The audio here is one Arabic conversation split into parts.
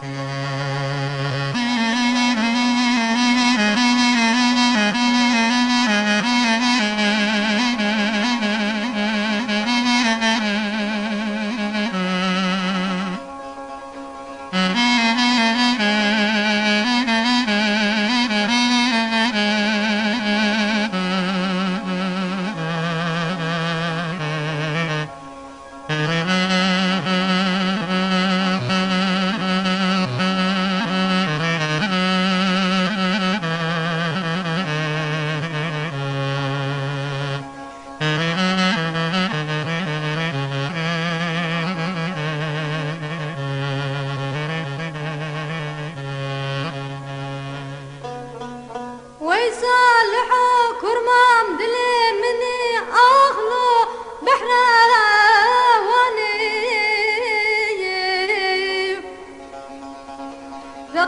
Música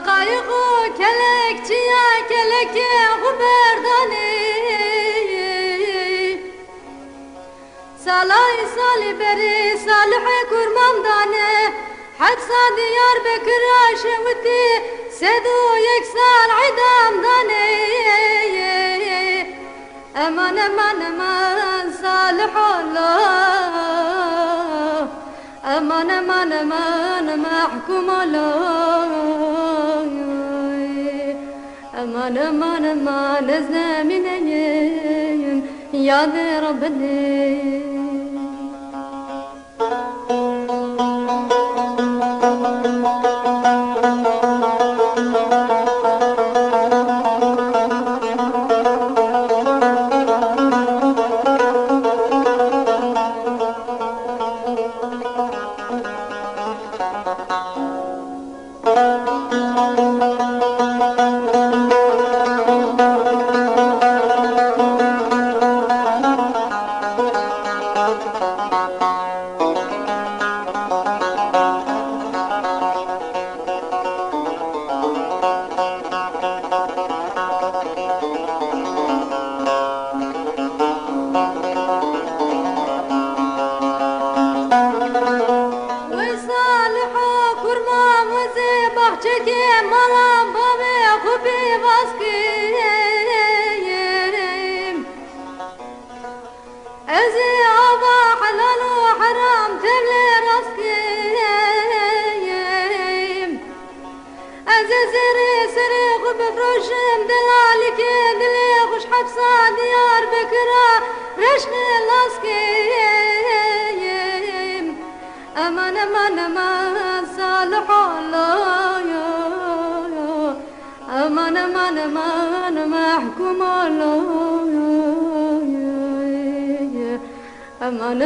Kayığı kelekçiye keleke guberdani Salay sali beri salih kurmandane Hepsa diyar bekir aşevti sedu أمان أمان أمان صالح الله. أمان أمان أمان محكوم الله. أمان أمان أمان زمين يا ربنا Jadi. أمان أمان أمان صالح الله يا يا أمان أمان أمان محكوم الله يا يا أمان